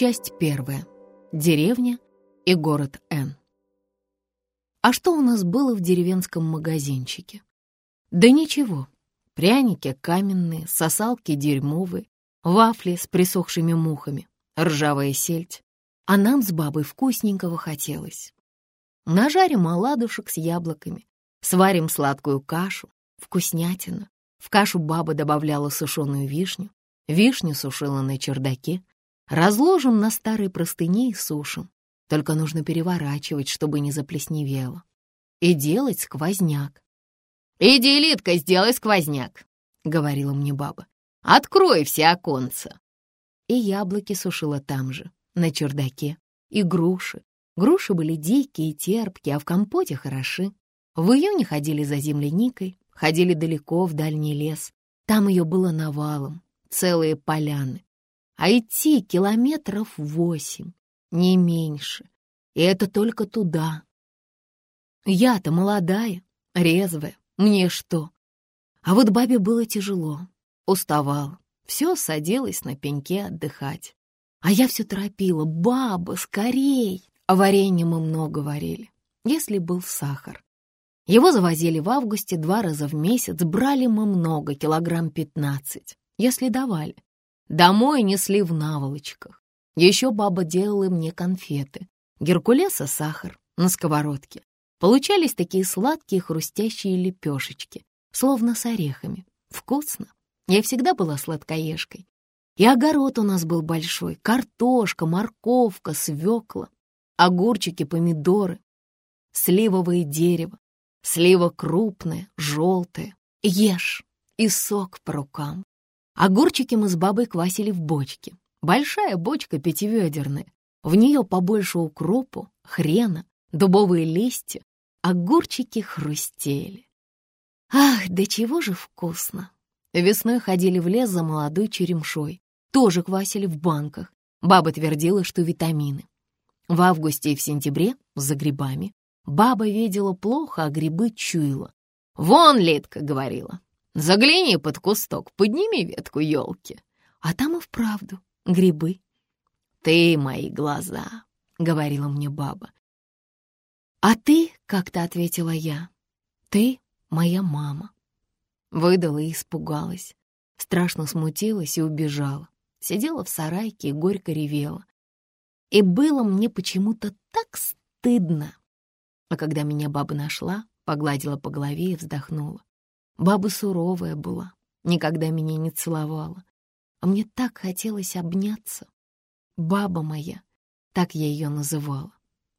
Часть первая. Деревня и город Н. А что у нас было в деревенском магазинчике? Да ничего. Пряники каменные, сосалки дерьмовые, вафли с присохшими мухами, ржавая сельдь. А нам с бабой вкусненького хотелось. Нажарим оладушек с яблоками, сварим сладкую кашу, вкуснятина. В кашу баба добавляла сушеную вишню, вишню сушила на чердаке, разложим на старой простыне и сушим. Только нужно переворачивать, чтобы не заплесневело. И делать сквозняк. «Иди, Литка, сделай сквозняк», — говорила мне баба. «Открой все оконца». И яблоки сушила там же, на чердаке, и груши. Груши были дикие и терпкие, а в компоте хороши. В июне ходили за земляникой, ходили далеко в дальний лес. Там ее было навалом, целые поляны. А идти километров восемь, не меньше. И это только туда. Я-то молодая, резвая, мне что? А вот бабе было тяжело, уставала, все садилась на пеньке отдыхать. А я все торопила, баба, скорей! А варенье мы много варили, если был сахар. Его завозили в августе два раза в месяц, брали мы много, килограмм пятнадцать, если давали. Домой несли в наволочках. Еще баба делала мне конфеты. Геркулеса сахар на сковородке. Получались такие сладкие хрустящие лепешечки, словно с орехами. Вкусно. Я всегда была сладкоежкой. И огород у нас был большой. Картошка, морковка, свекла, огурчики, помидоры, сливовое дерево. Слива крупная, желтая. Ешь и сок по рукам. Огурчики мы с бабой квасили в бочке. Большая бочка пятиведерная. В нее побольше укропу, хрена, дубовые листья. Огурчики хрустели. Ах, да чего же вкусно! Весной ходили в лес за молодой черемшой. Тоже квасили в банках. Баба твердила, что витамины. В августе и в сентябре, за грибами, Баба видела плохо, а грибы чуяла. «Вон, Литка!» — говорила. «Загляни под кусток, подними ветку елки». А там и вправду грибы. «Ты мои глаза!» — говорила мне баба. «А ты, — как-то ответила я, — ты моя мама». Выдала и испугалась. Страшно смутилась и убежала. Сидела в сарайке и горько ревела. И было мне почему-то так стыдно, а когда меня баба нашла, погладила по голове и вздохнула. Баба суровая была, никогда меня не целовала. А мне так хотелось обняться. Баба моя, так я ее называла,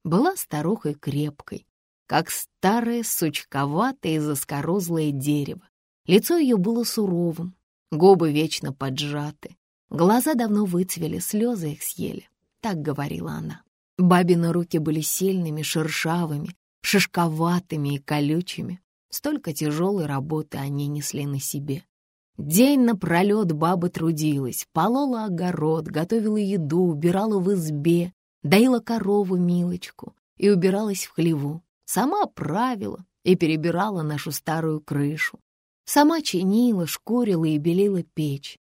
была старухой крепкой, как старое сучковатое и заскорузлое дерево. Лицо ее было суровым, губы вечно поджаты, глаза давно выцвели, слезы их съели, так говорила она. Бабины руки были сильными, шершавыми, шишковатыми и колючими. Столько тяжелой работы они несли на себе. День напролет баба трудилась, полола огород, готовила еду, убирала в избе, доила корову Милочку и убиралась в хлеву. Сама правила и перебирала нашу старую крышу. Сама чинила, шкурила и белила печь.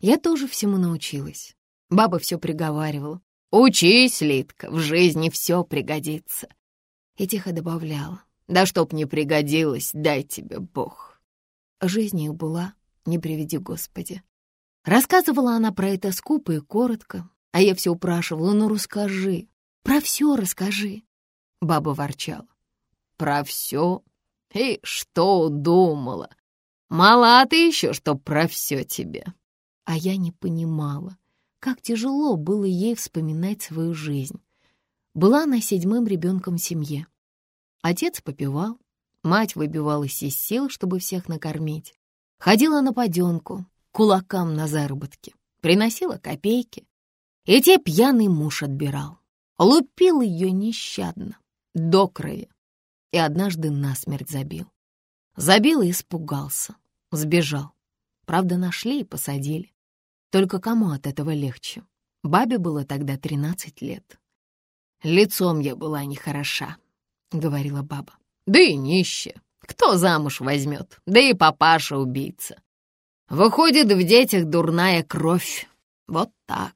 Я тоже всему научилась. Баба все приговаривала. «Учись, Литка, в жизни все пригодится» и тихо добавляла. «Да чтоб не пригодилось, дай тебе Бог». Жизнь их была, не приведи Господи. Рассказывала она про это скупо и коротко, а я все упрашивала, ну расскажи, про все расскажи. Баба ворчала. Про все? И что думала? Мала ты еще, чтоб про все тебе. А я не понимала, как тяжело было ей вспоминать свою жизнь. Была она седьмым ребенком в семье. Отец попивал, мать выбивалась из сил, чтобы всех накормить. Ходила на поденку, кулакам на заработки, приносила копейки. И те пьяный муж отбирал. Лупил ее нещадно, до крови. И однажды насмерть забил. Забил и испугался, сбежал. Правда, нашли и посадили. Только кому от этого легче? Бабе было тогда тринадцать лет. Лицом я была нехороша, — говорила баба. Да и нищая. Кто замуж возьмет? Да и папаша убийца. Выходит, в детях дурная кровь. Вот так.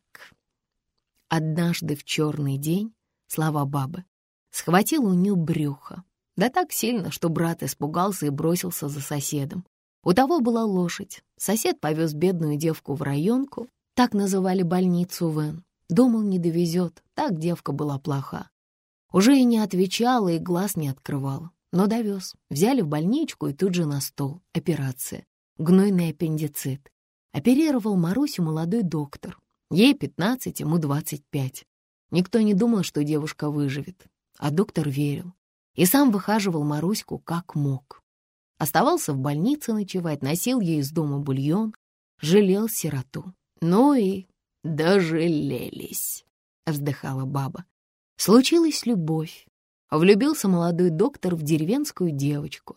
Однажды в черный день, слова бабы, схватил у нее брюхо. Да так сильно, что брат испугался и бросился за соседом. У того была лошадь. Сосед повез бедную девку в районку, так называли больницу Вен. Думал, не довезет, так девка была плоха. Уже и не отвечала, и глаз не открывала. Но довез. Взяли в больничку и тут же на стол. Операция. Гнойный аппендицит. Оперировал Марусю молодой доктор. Ей 15, ему 25. Никто не думал, что девушка выживет. А доктор верил. И сам выхаживал Маруську как мог. Оставался в больнице ночевать, носил ей из дома бульон, жалел сироту. Ну и дожалелись, вздыхала баба. Случилась любовь. Влюбился молодой доктор в деревенскую девочку.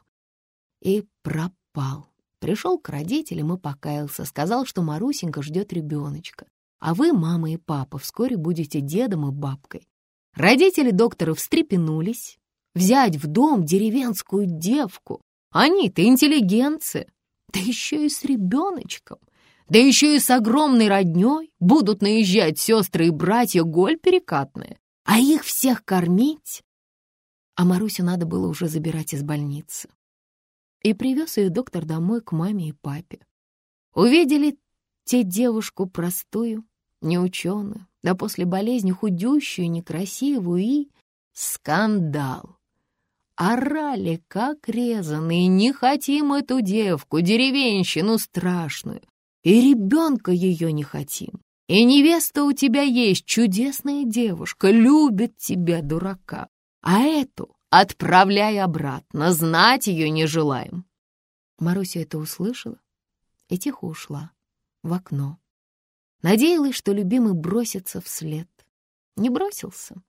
И пропал. Пришел к родителям и покаялся, сказал, что Марусенька ждет ребеночка, а вы, мама и папа, вскоре будете дедом и бабкой. Родители доктора встрепенулись. Взять в дом деревенскую девку. Они-то интеллигенция. Да еще и с ребеночком. Да еще и с огромной родней будут наезжать сестры и братья голь перекатные. А их всех кормить? А Марусю надо было уже забирать из больницы. И привез ее доктор домой к маме и папе. Увидели те девушку простую, неученую, да после болезни худющую, некрасивую и... Скандал! Орали, как резаные, не хотим эту девку, деревенщину страшную, и ребенка ее не хотим. И невеста у тебя есть, чудесная девушка, любит тебя, дурака. А эту отправляй обратно, знать ее не желаем. Маруся это услышала и тихо ушла в окно. Надеялась, что любимый бросится вслед. Не бросился.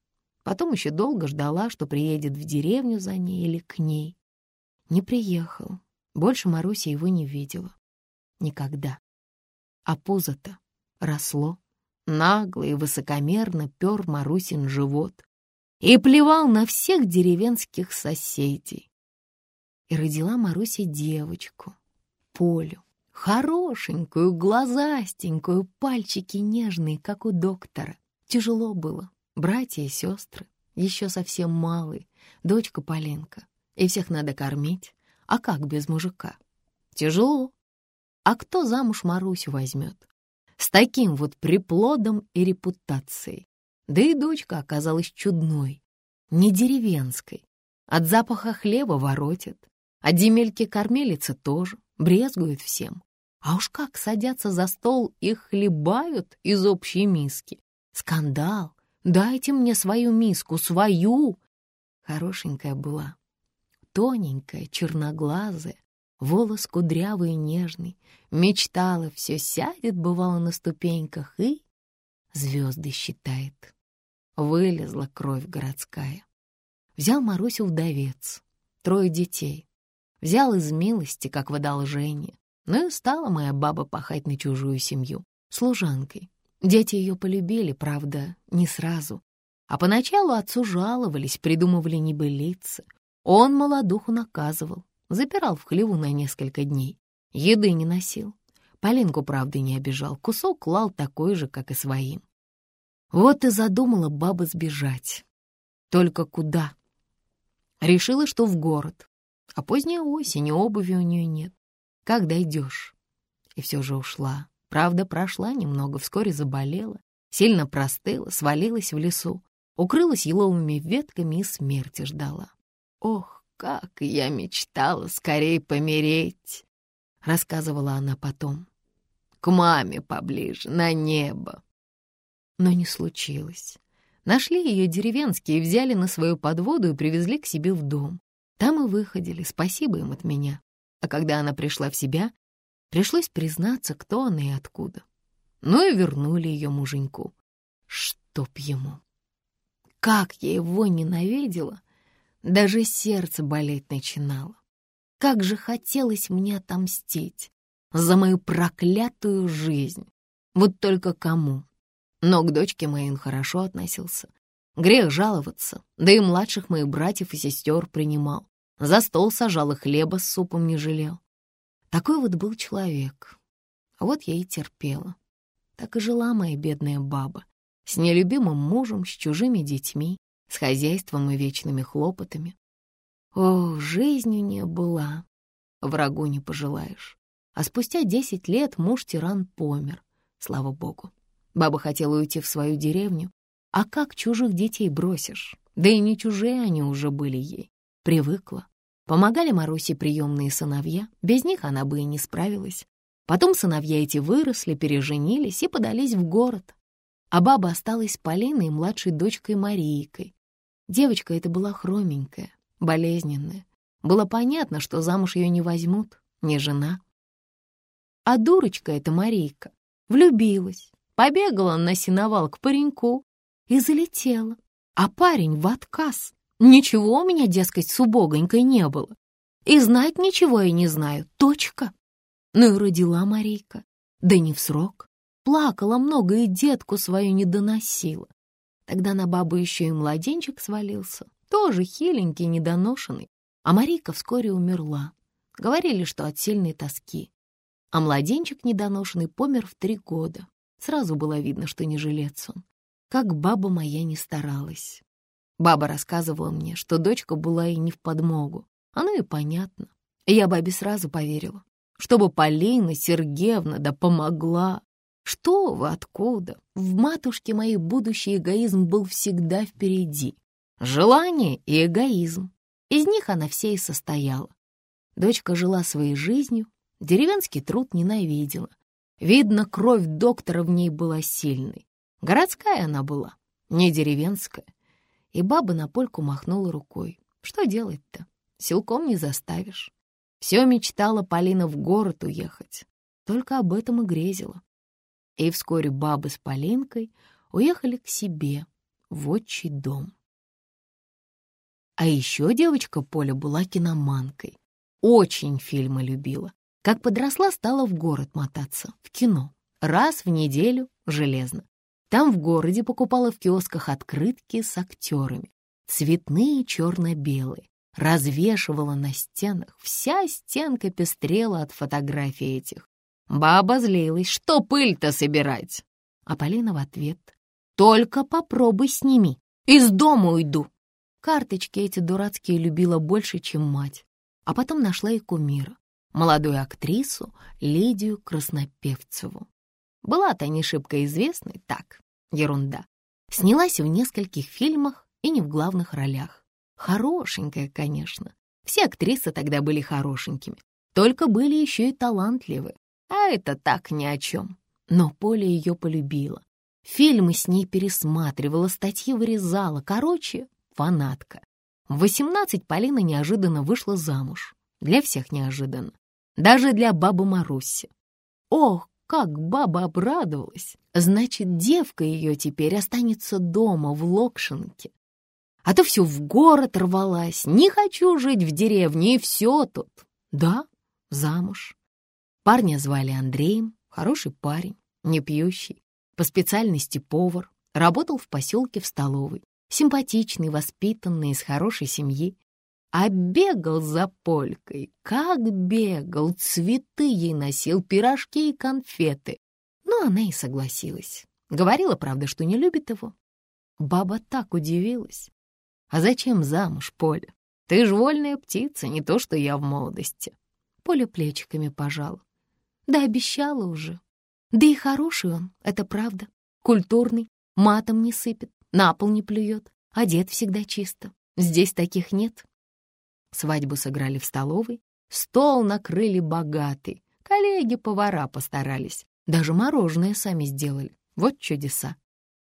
Потом еще долго ждала, что приедет в деревню за ней или к ней. Не приехал. Больше Маруся его не видела. Никогда. А пузо-то росло. Нагло и высокомерно пер Марусин живот и плевал на всех деревенских соседей. И родила Маруся девочку, Полю, Хорошенькую, глазастенькую, пальчики нежные, как у доктора. Тяжело было. Братья и сестры, еще совсем малые, дочка Полинка. И всех надо кормить. А как без мужика? Тяжело. А кто замуж Марусю возьмет? С таким вот приплодом и репутацией. Да и дочка оказалась чудной, не деревенской. От запаха хлеба воротит, от земельки кормилицы тоже, брезгует всем. А уж как садятся за стол и хлебают из общей миски. Скандал! Дайте мне свою миску, свою! Хорошенькая была, тоненькая, черноглазая, волос кудрявый и нежный. Мечтала, все сядет, бывало, на ступеньках и звезды считает. Вылезла кровь городская. Взял Марусю вдовец, трое детей. Взял из милости, как в одолжение. Ну и стала моя баба пахать на чужую семью, служанкой. Дети ее полюбили, правда, не сразу. А поначалу отцу жаловались, придумывали небылицы. Он молодуху наказывал, запирал в хлеву на несколько дней. Еды не носил. Полинку, правда, не обижал, кусок клал такой же, как и своим. Вот и задумала баба сбежать. Только куда? Решила, что в город. А поздняя осень, и обуви у нее нет. Как дойдешь? И все же ушла. Правда, прошла немного, вскоре заболела, сильно простыла, свалилась в лесу, укрылась еловыми ветками и смерти ждала. «Ох, как я мечтала скорее помереть!» — рассказывала она потом. «К маме поближе, на небо!» Но не случилось. Нашли ее деревенские, взяли на свою подводу и привезли к себе в дом. Там и выходили, спасибо им от меня. А когда она пришла в себя, пришлось признаться, кто она и откуда. Ну и вернули ее муженьку. Чтоб ему! Как я его ненавидела! Даже сердце болеть начинало. Как же хотелось мне отомстить за мою проклятую жизнь. Вот только кому? Но к дочке моей он хорошо относился. Грех жаловаться, да и младших моих братьев и сестер принимал. За стол сажал и хлеба с супом не жалел. Такой вот был человек. А вот я и терпела. Так и жила моя бедная баба. с нелюбимым мужем, с чужими детьми, с хозяйством и вечными хлопотами. О, жизнь у нее была, врагу не пожелаешь. А спустя десять лет муж-тиран помер, слава богу. Баба хотела уйти в свою деревню, а как чужих детей бросишь? Да и не чужие они уже были ей. Привыкла. Помогали Марусе приемные сыновья, без них она бы и не справилась. Потом сыновья эти выросли, переженились и подались в город. А баба осталась с Полиной и младшей дочкой Марийкой. Девочка эта была хроменькая, болезненная. Было понятно, что замуж ее не возьмут, не жена. А дурочка эта Марийка влюбилась, побегала на сеновал к пареньку и залетела. А парень в отказ. Ничего у меня, дескать, с убогонькой не было. И знать ничего я не знаю, точка. Ну и родила Марийка. Да не в срок. Плакала много и детку свою не доносила. Тогда на бабу еще и младенчик свалился, тоже хиленький, недоношенный. А Марийка вскоре умерла. Говорили, что от сильной тоски. А младенчик недоношенный помер в три года. Сразу было видно, что не жилец он. Как баба моя не старалась. Баба рассказывала мне, что дочка была и не в подмогу. Оно и понятно. Я бабе сразу поверила чтобы Полина Сергеевна да помогла. Что вы, откуда? В матушке моей будущий эгоизм был всегда впереди. Желание и эгоизм. Из них она все и состояла. Дочка жила своей жизнью, деревенский труд ненавидела. Видно, кровь доктора в ней была сильной. Городская она была, не деревенская. И баба на польку махнула рукой. Что делать-то? Силком не заставишь. Все мечтала Полина в город уехать, только об этом и грезила. И вскоре бабы с Полинкой уехали к себе в отчий дом. А еще девочка Поля была киноманкой. Очень фильмы любила. Как подросла, стала в город мотаться, в кино. Раз в неделю железно. Там в городе покупала в киосках открытки с актерами. Цветные черно-белые развешивала на стенах. Вся стенка пестрела от фотографий этих. Баба злилась, что пыль-то собирать? А Полина в ответ, только попробуй сними, из дома уйду. Карточки эти дурацкие любила больше, чем мать. А потом нашла и кумира, молодую актрису Лидию Краснопевцеву. Была-то не шибко известной, так, ерунда. Снялась в нескольких фильмах и не в главных ролях. Хорошенькая, конечно. Все актрисы тогда были хорошенькими, только были еще и талантливы. А это так ни о чем. Но Поля ее полюбила. Фильмы с ней пересматривала, статьи вырезала. Короче, фанатка. В 18 Полина неожиданно вышла замуж. Для всех неожиданно. Даже для бабы Маруси. Ох, как баба обрадовалась! Значит, девка ее теперь останется дома, в Локшинке, а то все в город рвалась. Не хочу жить в деревне, и все тут. Да, замуж. Парня звали Андреем, хороший парень, не пьющий, по специальности повар, работал в поселке в столовой, симпатичный, воспитанный, из хорошей семьи. А бегал за полькой, как бегал, цветы ей носил, пирожки и конфеты. Но она и согласилась. Говорила, правда, что не любит его. Баба так удивилась. А зачем замуж, Поля? Ты ж вольная птица, не то что я в молодости. Поля плечиками пожала. Да обещала уже. Да и хороший он, это правда. Культурный, матом не сыпет, на пол не плюет, одет всегда чисто. Здесь таких нет. Свадьбу сыграли в столовой, стол накрыли богатый. Коллеги-повара постарались, даже мороженое сами сделали. Вот чудеса.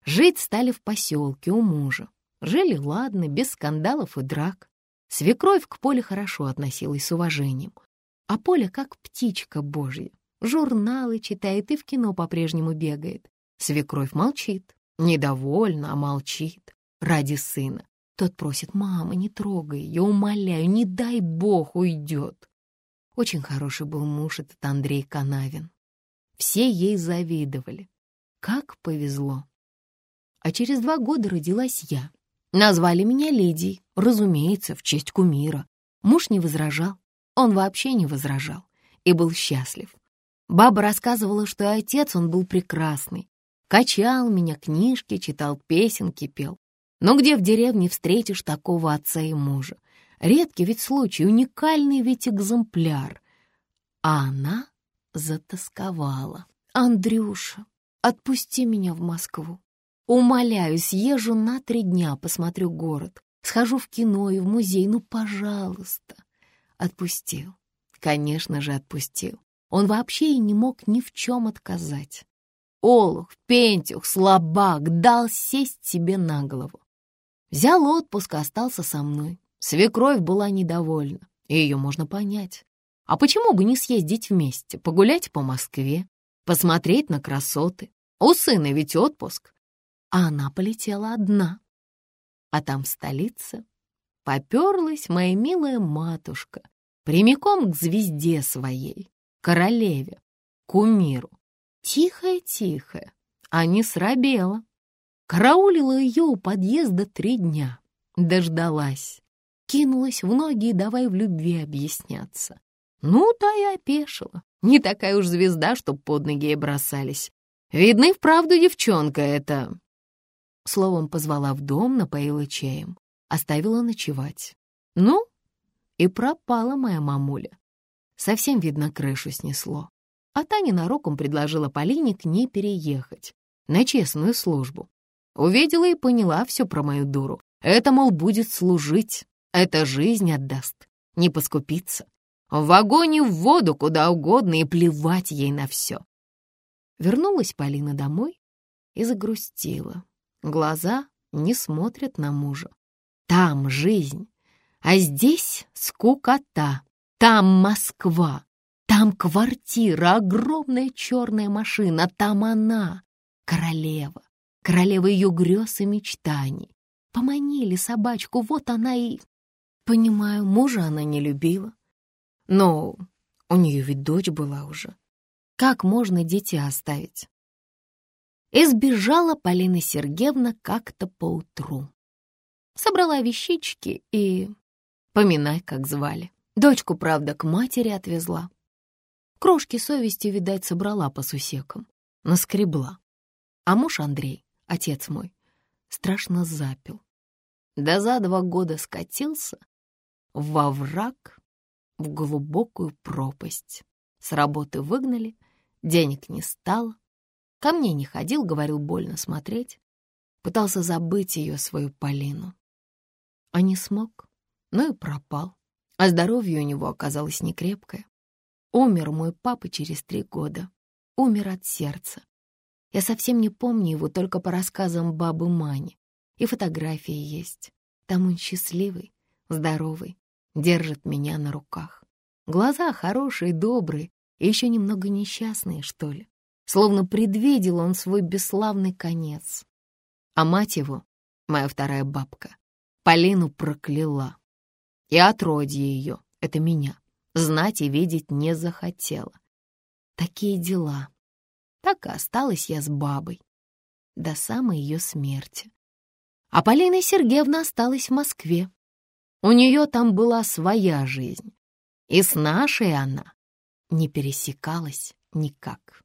Жить стали в поселке у мужа. Жили ладно, без скандалов и драк. Свекровь к Поле хорошо относилась с уважением. А Поля как птичка божья. Журналы читает и в кино по-прежнему бегает. Свекровь молчит, недовольна, а молчит. Ради сына. Тот просит, мама, не трогай ее, умоляю, не дай бог уйдет. Очень хороший был муж этот Андрей Канавин. Все ей завидовали. Как повезло. А через два года родилась я. Назвали меня Лидией, разумеется, в честь кумира. Муж не возражал, он вообще не возражал и был счастлив. Баба рассказывала, что отец он был прекрасный. Качал меня, книжки читал, песенки пел. Но где в деревне встретишь такого отца и мужа? Редкий ведь случай, уникальный ведь экземпляр. А она затасковала. «Андрюша, отпусти меня в Москву. Умоляю, съезжу на три дня, посмотрю город. Схожу в кино и в музей, ну, пожалуйста». Отпустил. Конечно же, отпустил. Он вообще и не мог ни в чем отказать. Олух, Пентюх, слабак дал сесть себе на голову. Взял отпуск, остался со мной. Свекровь была недовольна, и ее можно понять. А почему бы не съездить вместе, погулять по Москве, посмотреть на красоты? У сына ведь отпуск. А она полетела одна. А там в столице поперлась моя милая матушка прямиком к звезде своей, королеве, кумиру. Тихая-тихая, а не срабела. Караулила ее у подъезда три дня. Дождалась. Кинулась в ноги и давай в любви объясняться. Ну, та и опешила. Не такая уж звезда, чтоб под ноги ей бросались. Видно, и вправду девчонка это. Словом, позвала в дом, напоила чаем. Оставила ночевать. Ну, и пропала моя мамуля. Совсем, видно, крышу снесло. А та ненароком предложила Полине к ней переехать на честную службу. Увидела и поняла все про мою дуру. Это, мол, будет служить, это жизнь отдаст, не поскупиться. В вагоне в воду куда угодно и плевать ей на все. Вернулась Полина домой и загрустила. Глаза не смотрят на мужа. Там жизнь, а здесь скукота. Там Москва, там квартира, огромная черная машина, там она, королева, королева ее грез и мечтаний. Поманили собачку, вот она и... Понимаю, мужа она не любила, но у нее ведь дочь была уже. Как можно дитя оставить? Избежала Полина Сергеевна как-то поутру. Собрала вещички и... Поминай, как звали. Дочку, правда, к матери отвезла. Крошки совести, видать, собрала по сусекам. Наскребла. А муж Андрей, отец мой, страшно запил. Да за два года скатился во враг в глубокую пропасть. С работы выгнали, денег не стало. Ко мне не ходил, говорил, больно смотреть. Пытался забыть ее, свою Полину. А не смог, ну и пропал. А здоровье у него оказалось некрепкое. Умер мой папа через три года. Умер от сердца. Я совсем не помню его только по рассказам бабы Мани. И фотографии есть. Там он счастливый, здоровый, держит меня на руках. Глаза хорошие, добрые и еще немного несчастные, что ли. Словно предвидел он свой бесславный конец. А мать его, моя вторая бабка, Полину прокляла. И отродье ее, это меня, знать и видеть не захотела. Такие дела. Так и осталась я с бабой до самой ее смерти. А Полина Сергеевна осталась в Москве, у нее там была своя жизнь, и с нашей она не пересекалась никак.